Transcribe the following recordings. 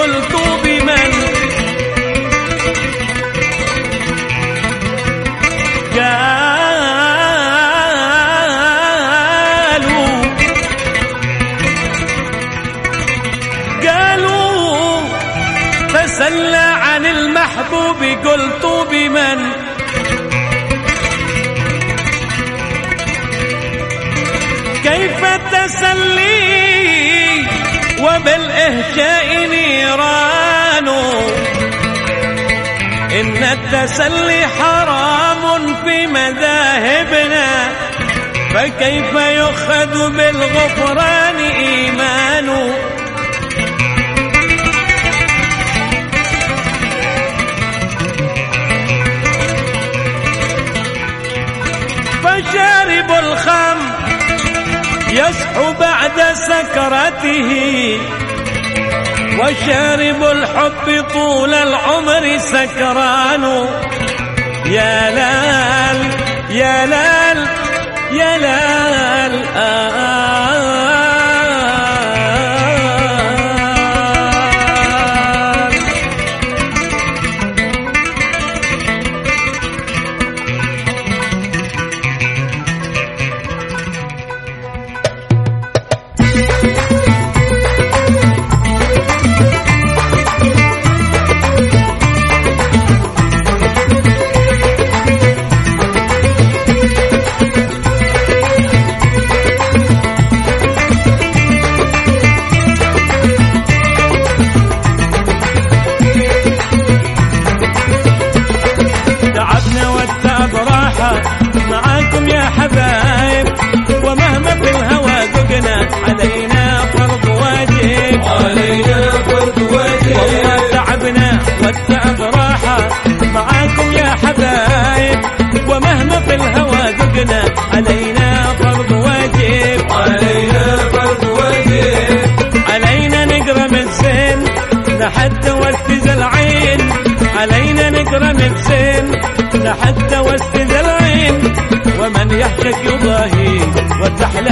قلت بمن؟ قالوا. قالوا تسلى عن المحبوب قلت بمن؟ كيف تسلي؟ وبالإهجاء نيران. إن التسلي حرام في مذاهبنا فكيف يؤخذ بالغفران إيمان سكرته وشارب الحب طول العمر سكران. يا لال يا لال يا لال آه. آه. يحتك ضاهي والتحلى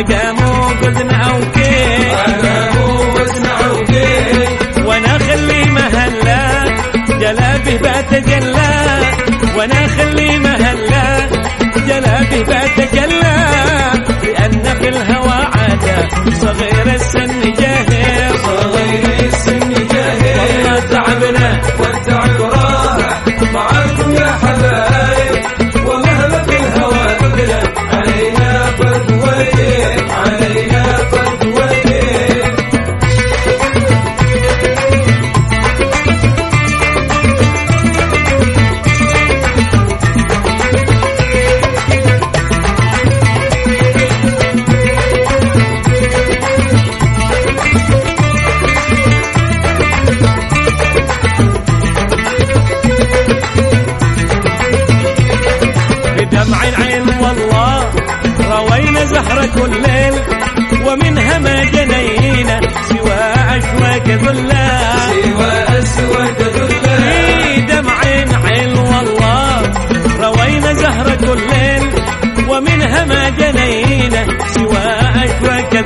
أنا مو وزنع وكيل أنا مو وكيل وأنا خلي مهلا جلابي بتجلى. وأنا خلي مهلا جلابي بتجلى. لأن في الهوى عادة صغير السنة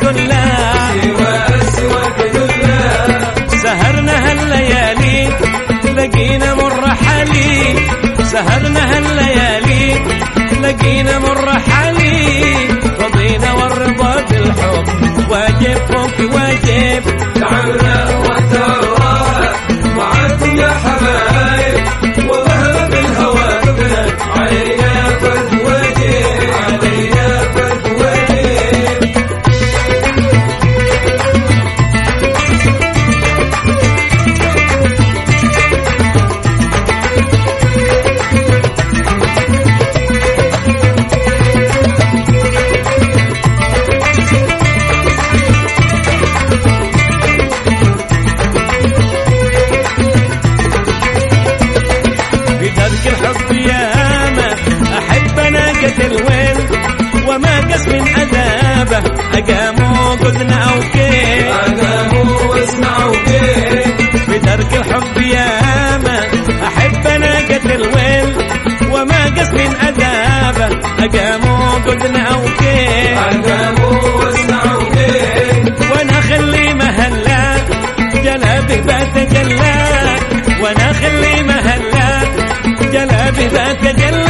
دلة سوى أسود دلة سهرنا هالليالي لقينا مر حالي سهرنا أقاموا قدنا أو كيف أقاموا واسمعوا بدرك الحب ياما أحب أنا قتل ويل وما قس من عذابه أقاموا قدنا أو كيف أقاموا واسمعوا كيف وأنا خلي مهلا جلابي بتجلى وأنا خلي مهلا جلابي بتجلى